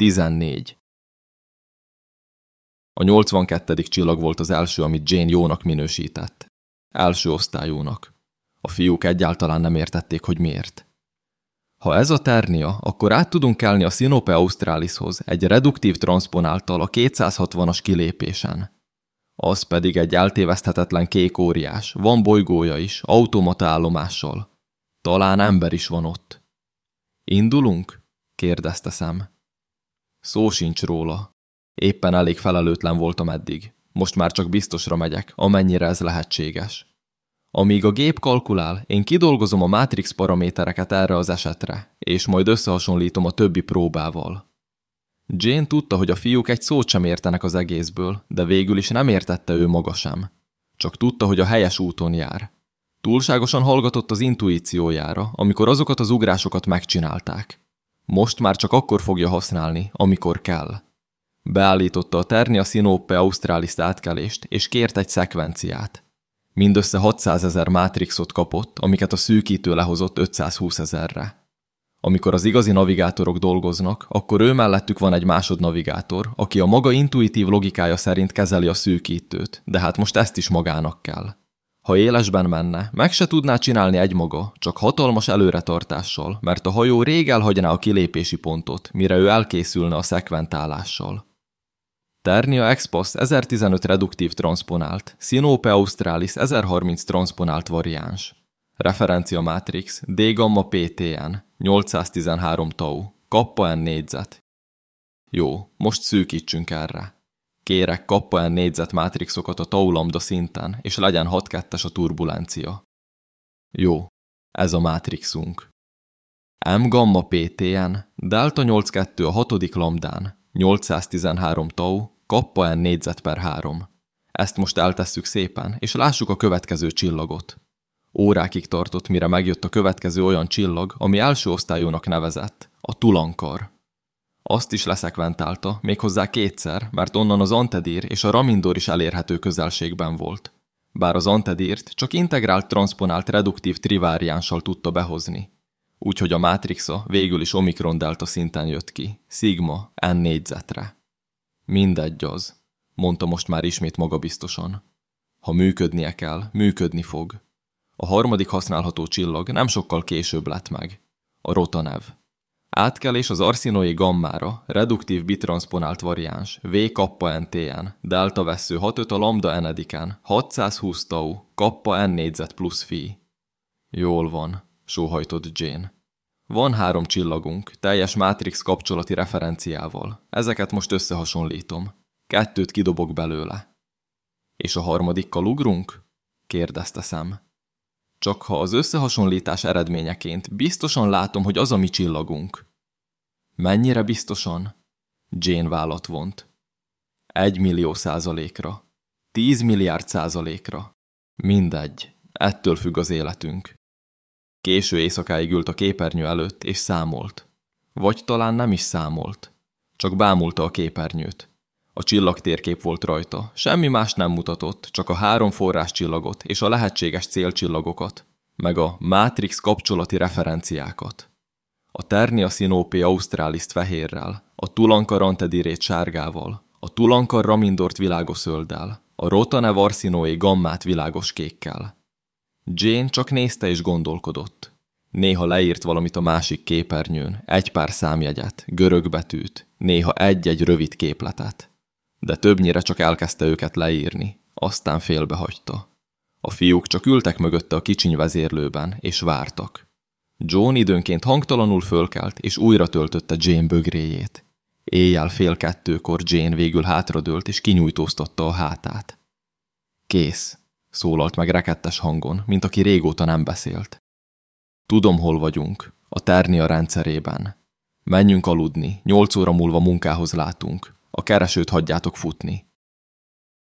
14. A 82. csillag volt az első, amit Jane jónak minősített. Első osztályúnak. A fiúk egyáltalán nem értették, hogy miért. Ha ez a ternia, akkor át tudunk kelni a Sinope Australishoz egy reduktív transponáltal a 260-as kilépésen. Az pedig egy eltéveszthetetlen kék óriás, van bolygója is, automata állomással. Talán ember is van ott. Indulunk? kérdezte szem. Szó sincs róla. Éppen elég felelőtlen voltam eddig. Most már csak biztosra megyek, amennyire ez lehetséges. Amíg a gép kalkulál, én kidolgozom a Matrix paramétereket erre az esetre, és majd összehasonlítom a többi próbával. Jane tudta, hogy a fiúk egy szót sem értenek az egészből, de végül is nem értette ő maga sem. Csak tudta, hogy a helyes úton jár. Túlságosan hallgatott az intuíciójára, amikor azokat az ugrásokat megcsinálták. Most már csak akkor fogja használni, amikor kell. Beállította a Ternia Sinope Australis átkelést, és kért egy szekvenciát. Mindössze 600 ezer mátrixot kapott, amiket a szűkítő lehozott 520 ezerre. Amikor az igazi navigátorok dolgoznak, akkor ő mellettük van egy másodnavigátor, aki a maga intuitív logikája szerint kezeli a szűkítőt, de hát most ezt is magának kell. Ha élesben menne, meg se tudná csinálni egymaga, csak hatalmas előretartással, mert a hajó rég elhagyná a kilépési pontot, mire ő elkészülne a szekventálással. Ternia Expost 1015 reduktív transponált, Sinope Australis 1030 transponált variáns. Referencia Matrix D-gamma PTN 813 tau, kappa N négyzet. Jó, most szűkítsünk erre. Kérek kappa N négyzet mátrixokat a tau lambda szinten, és legyen 6 2 a turbulencia. Jó, ez a mátrixunk. M gamma PTN, delta 82 a hatodik lambdán, 813 tau, kappa N négyzet per 3. Ezt most eltesszük szépen, és lássuk a következő csillagot. Órákig tartott, mire megjött a következő olyan csillag, ami első osztályúnak nevezett, a Tulankar. Azt is leszekventálta, méghozzá kétszer, mert onnan az Antedír és a Ramindor is elérhető közelségben volt. Bár az Antedírt csak integrált transponált reduktív triváriánssal tudta behozni. Úgyhogy a Matrixa végül is Omikron delta szinten jött ki, Sigma N négyzetre. Mindegy az, mondta most már ismét magabiztosan. Ha működnie kell, működni fog. A harmadik használható csillag nem sokkal később lett meg. A Rotanev. Átkelés az arszinoé gammára, reduktív bitransponált variáns, V kappa NTN, delta vesző 65 a lambda enediken, 620 tau, kappa N négyzet plusz fi. Jól van, sóhajtott Jane. Van három csillagunk, teljes Matrix kapcsolati referenciával. Ezeket most összehasonlítom. Kettőt kidobok belőle. És a harmadikkal ugrunk? kérdezte szem. Csak ha az összehasonlítás eredményeként biztosan látom, hogy az a mi csillagunk. Mennyire biztosan? Jane vállat vont. Egy millió százalékra. Tíz milliárd százalékra. Mindegy. Ettől függ az életünk. Késő éjszakáig ült a képernyő előtt, és számolt. Vagy talán nem is számolt. Csak bámulta a képernyőt. A csillagtérkép volt rajta, semmi más nem mutatott, csak a három forrás csillagot és a lehetséges célcsillagokat, meg a Matrix kapcsolati referenciákat. A Ternia Sinope Australis fehérrel, a Tulankar Antedirét sárgával, a Tulankar Ramindort világos zölddel, a Rotane Varsinoé gammát világos kékkel. Jane csak nézte és gondolkodott. Néha leírt valamit a másik képernyőn, egy pár számjegyet, görög betűt, néha egy-egy rövid képletet de többnyire csak elkezdte őket leírni, aztán félbehagyta. A fiúk csak ültek mögötte a kicsiny vezérlőben, és vártak. John időnként hangtalanul fölkelt, és újra töltötte Jane bögréjét. Éjjel fél kettőkor Jane végül hátradőlt, és kinyújtóztatta a hátát. Kész, szólalt meg rekettes hangon, mint aki régóta nem beszélt. Tudom, hol vagyunk, a Ternia rendszerében. Menjünk aludni, nyolc óra múlva munkához látunk. A keresőt hagyjátok futni.